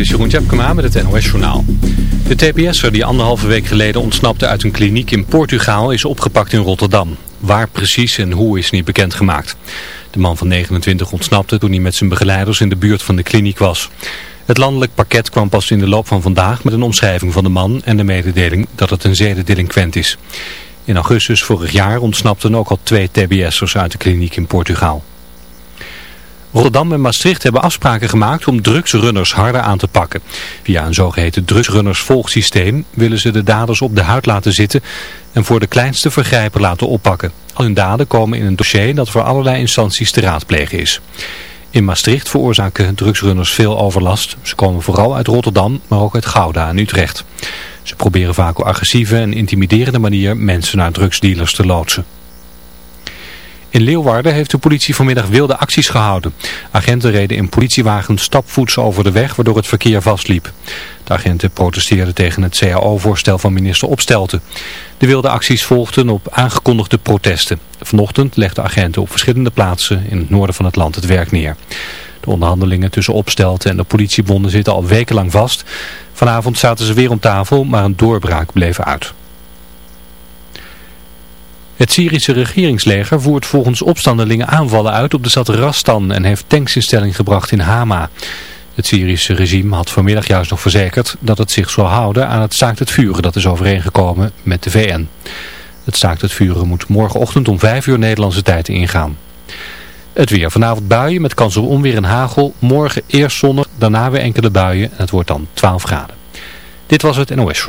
is Jeroen Tjepkema met het NOS Journaal. De TPS'er die anderhalve week geleden ontsnapte uit een kliniek in Portugal is opgepakt in Rotterdam. Waar precies en hoe is niet bekendgemaakt. De man van 29 ontsnapte toen hij met zijn begeleiders in de buurt van de kliniek was. Het landelijk pakket kwam pas in de loop van vandaag met een omschrijving van de man en de mededeling dat het een zedendelinquent is. In augustus vorig jaar ontsnapten ook al twee TBS'ers uit de kliniek in Portugal. Rotterdam en Maastricht hebben afspraken gemaakt om drugsrunners harder aan te pakken. Via een zogeheten drugsrunners-volgsysteem willen ze de daders op de huid laten zitten en voor de kleinste vergrijpen laten oppakken. Al hun daden komen in een dossier dat voor allerlei instanties te raadplegen is. In Maastricht veroorzaken drugsrunners veel overlast. Ze komen vooral uit Rotterdam, maar ook uit Gouda en Utrecht. Ze proberen vaak op agressieve en intimiderende manier mensen naar drugsdealers te loodsen. In Leeuwarden heeft de politie vanmiddag wilde acties gehouden. Agenten reden in politiewagens stapvoets over de weg waardoor het verkeer vastliep. De agenten protesteerden tegen het CAO-voorstel van minister Opstelten. De wilde acties volgden op aangekondigde protesten. Vanochtend legden agenten op verschillende plaatsen in het noorden van het land het werk neer. De onderhandelingen tussen Opstelten en de politiebonden zitten al wekenlang vast. Vanavond zaten ze weer om tafel, maar een doorbraak bleef uit. Het Syrische regeringsleger voert volgens opstandelingen aanvallen uit op de stad Rastan en heeft tanks gebracht in Hama. Het Syrische regime had vanmiddag juist nog verzekerd dat het zich zou houden aan het staakt het vuren dat is overeengekomen met de VN. Het staakt het vuren moet morgenochtend om 5 uur Nederlandse tijd ingaan. Het weer. Vanavond buien met kans op onweer en hagel. Morgen eerst zonnig, daarna weer enkele buien en het wordt dan 12 graden. Dit was het NOS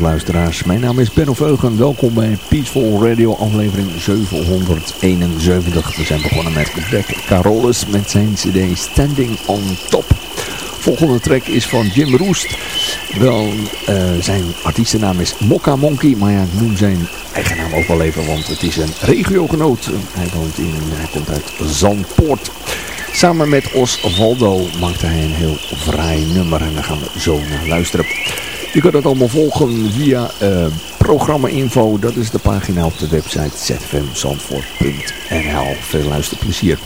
Luisteraars. Mijn naam is Benno Veugen. Welkom bij Peaceful Radio aflevering 771. We zijn begonnen met Beck Carolus met zijn cd Standing on Top. Volgende track is van Jim Roest. Wel, uh, zijn artiestennaam is Mokka Monkey, maar ja, ik noem zijn eigen naam ook wel even, want het is een regiogenoot. Hij woont in, komt uit Zandpoort. Samen met Osvaldo maakte hij een heel vrij nummer en daar gaan we zo naar luisteren. Je kunt het allemaal volgen via uh, programma info. Dat is de pagina op de website zfmzandvoort.nl. Veel luisterplezier.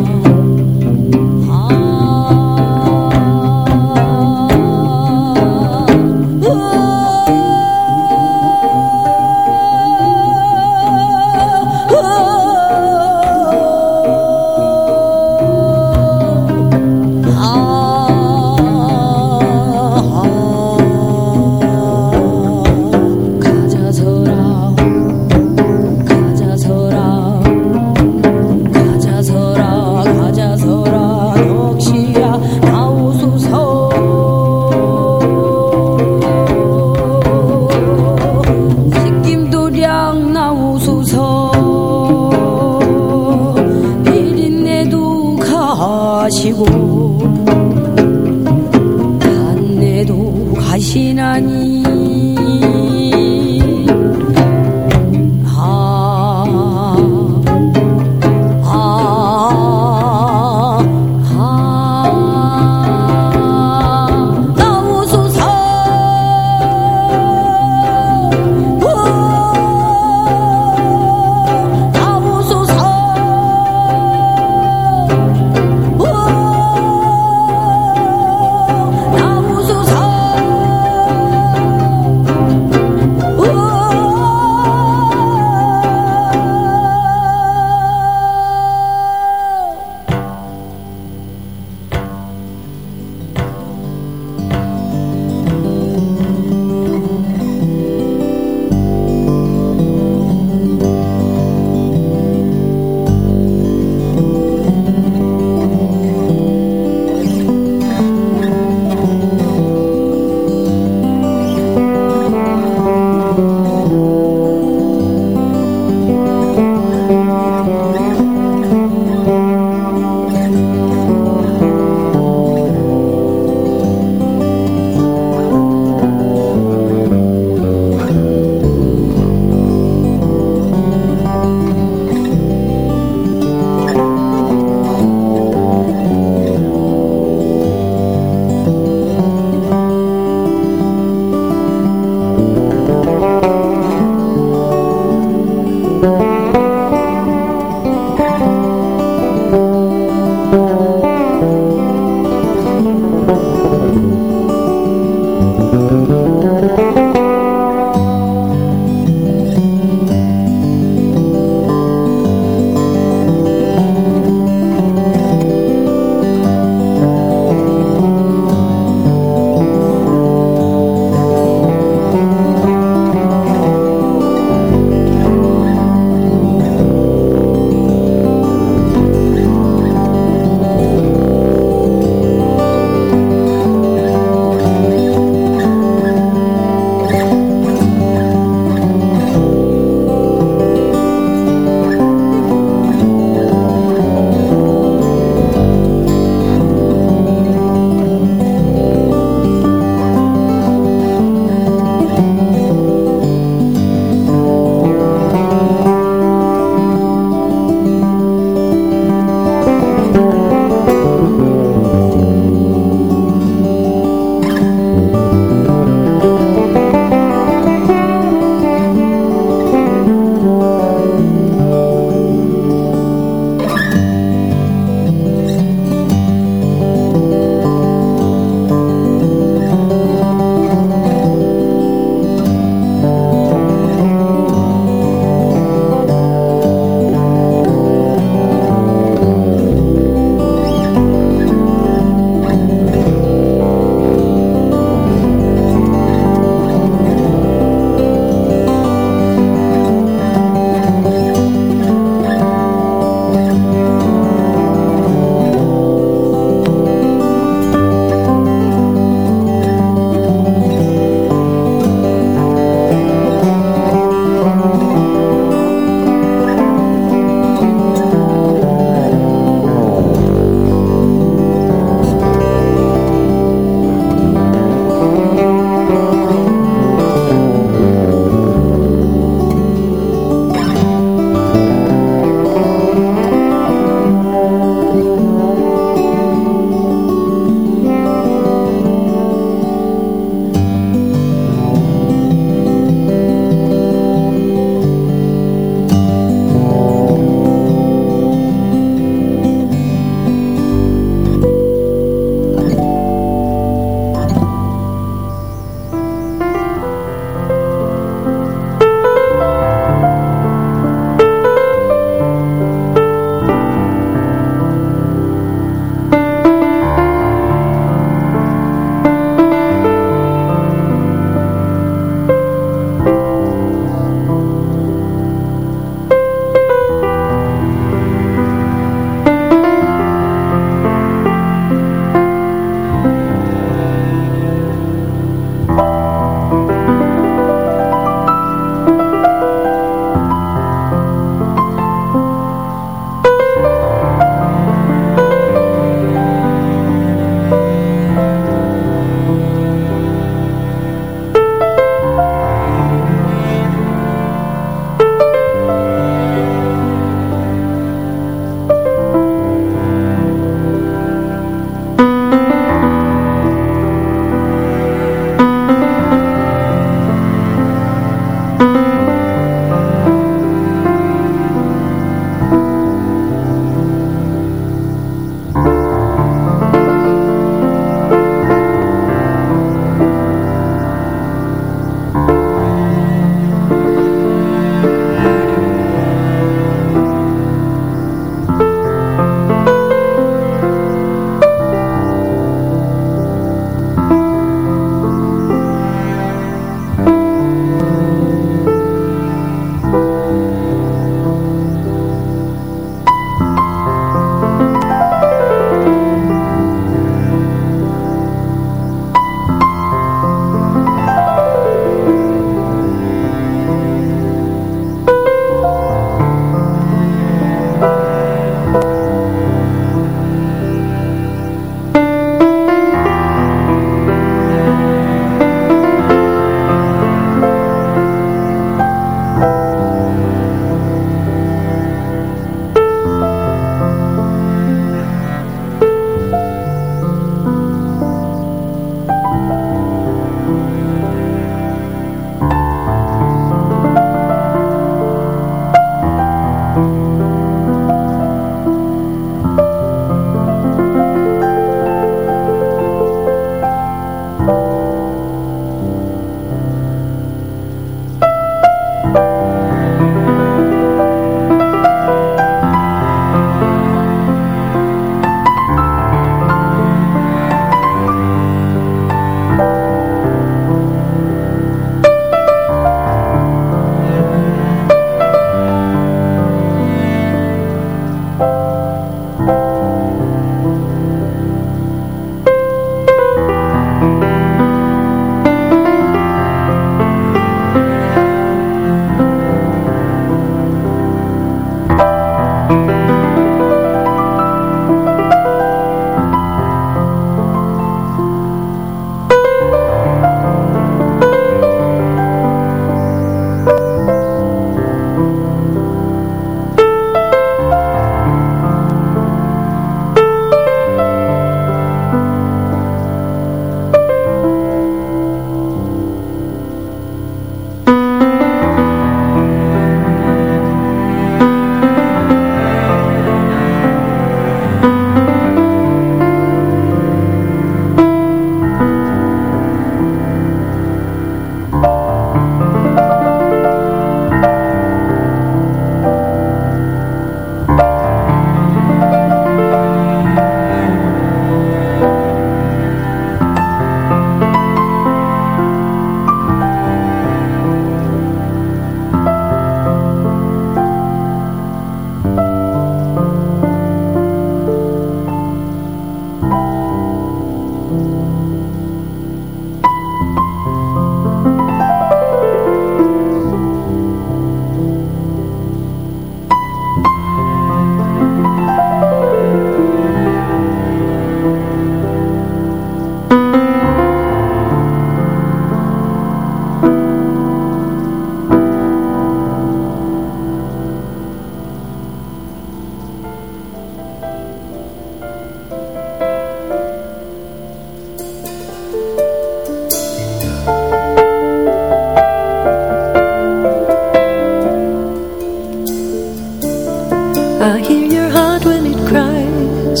Heart when it cries.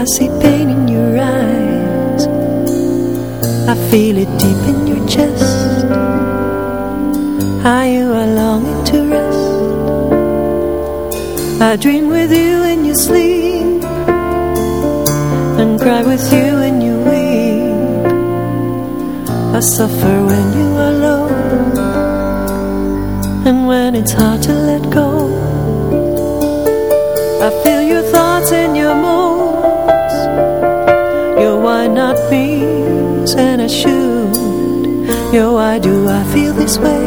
I see pain in your eyes. I feel it deep in your chest. How you are longing to rest? I dream with you in your sleep And cry with you when you weep I suffer when you are alone And when it's hard to let go feel your thoughts and your moods. Your why not me's and I should. Yo, why do I feel this way?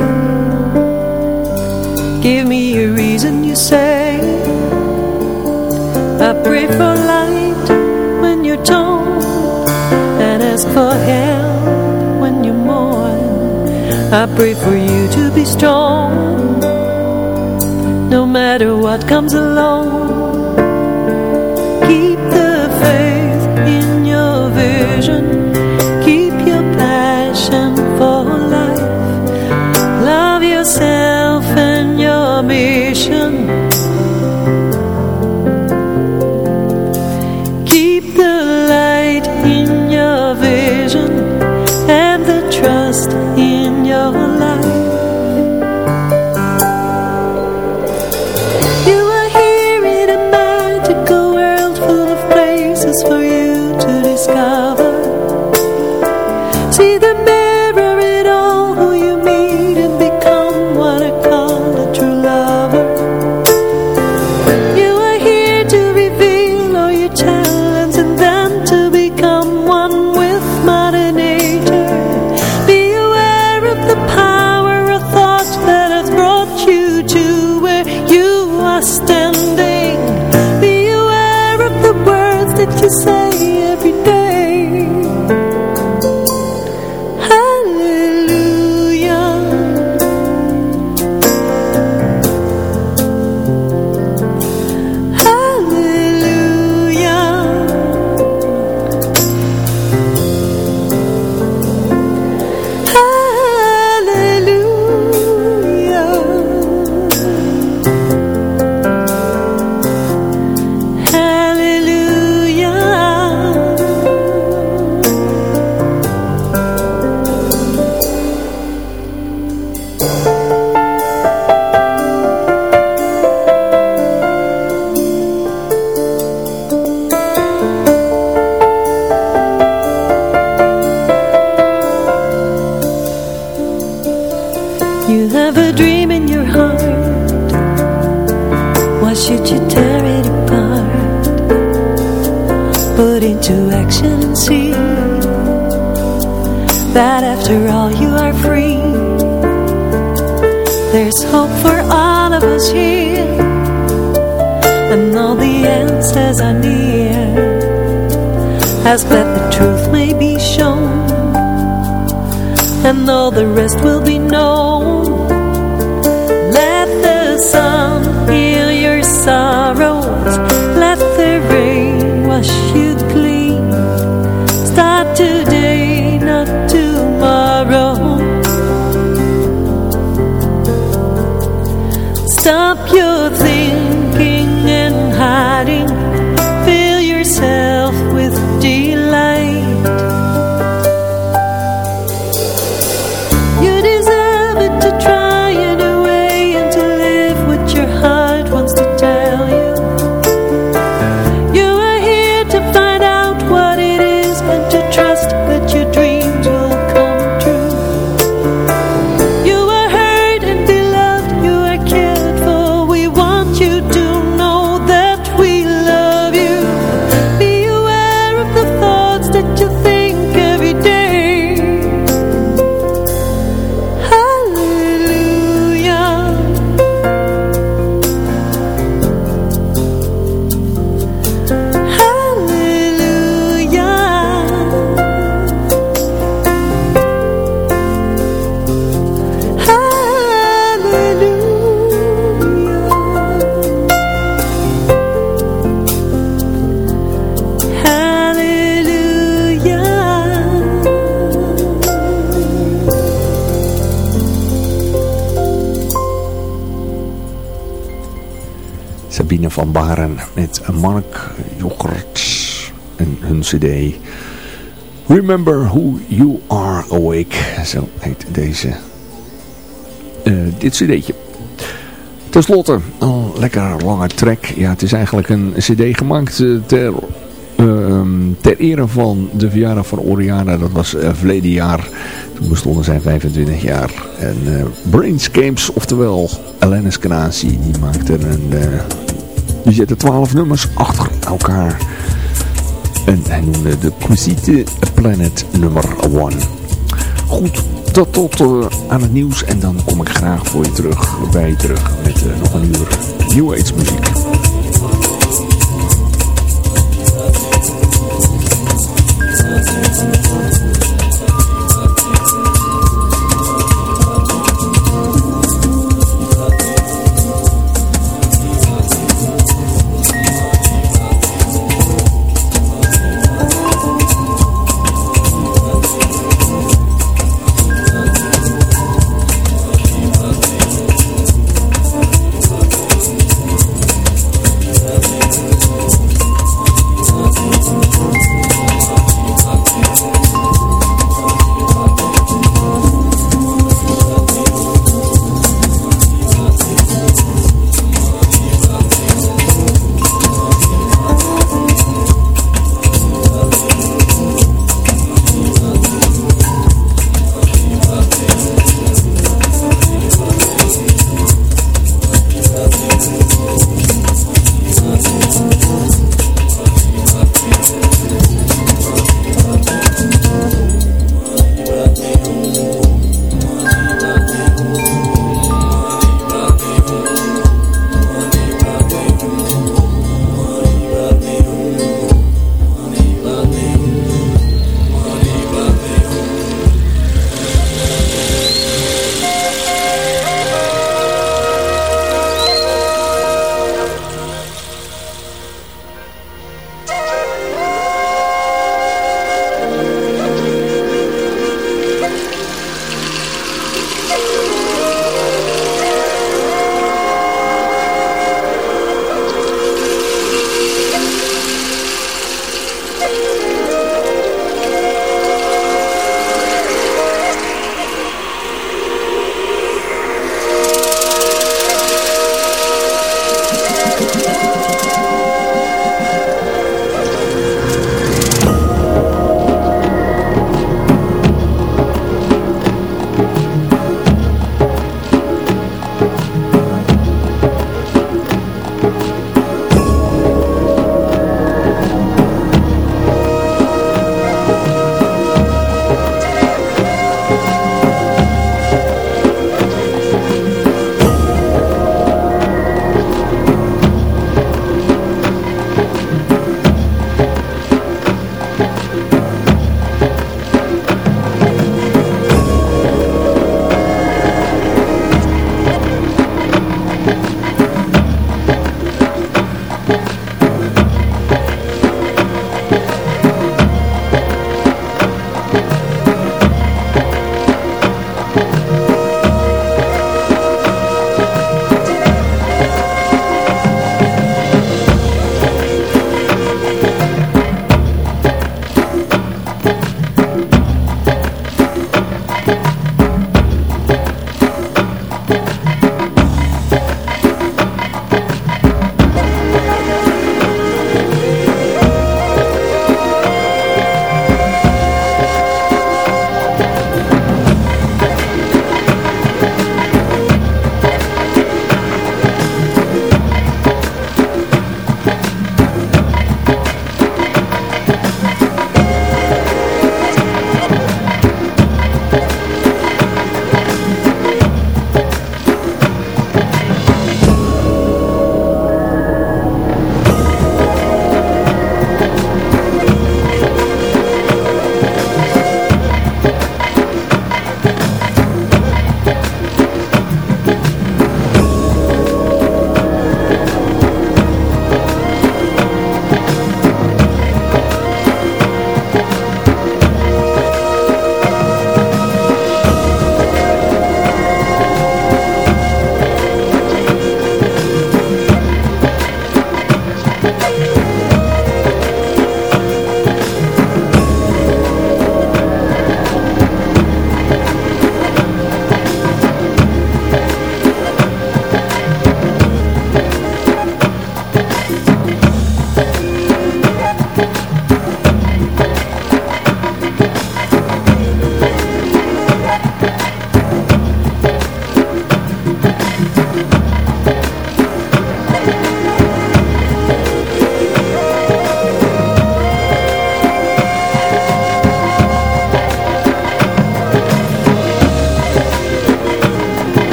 Give me a reason you say. I pray for light when you're torn And ask for help when you mourn. I pray for you to be strong. No matter what comes along Ask that the truth may be shown and all the rest will be known. Mark Jochert en hun cd Remember Who You Are Awake. Zo heet deze, uh, dit cd'tje. Ten slotte, een lekker lange track. Ja, het is eigenlijk een cd gemaakt uh, ter, uh, ter ere van de verjaardag van Oriana. Dat was uh, verleden jaar. Toen bestonden zij 25 jaar. En uh, Brainscapes, oftewel Alanis Canasi, die maakte een... die zette 12 nummers achter elkaar. En hij noemde de Quisite Planet nummer 1. Goed, tot, tot uh, aan het nieuws. En dan kom ik graag voor je terug, bij je terug met uh, nog een uur New Age muziek.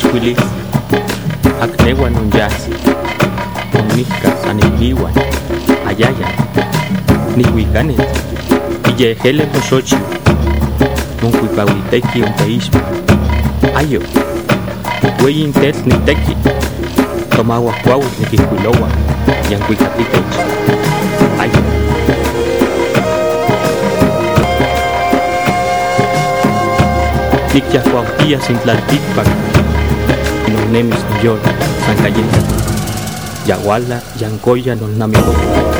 Akne chwilis Akne wanon yasi Onika saniliwan Ayaya Nihuikanet Iyehele poshochi Monkuipawiteki unteishma Ayo Weyin tet niteki. Tomawa kwawit nikikuilowa Yankuikapitech Ayo. Nikyahuautia sin nos nemis York, San Cayeta, Yaguala, Yancoya, nos namibó.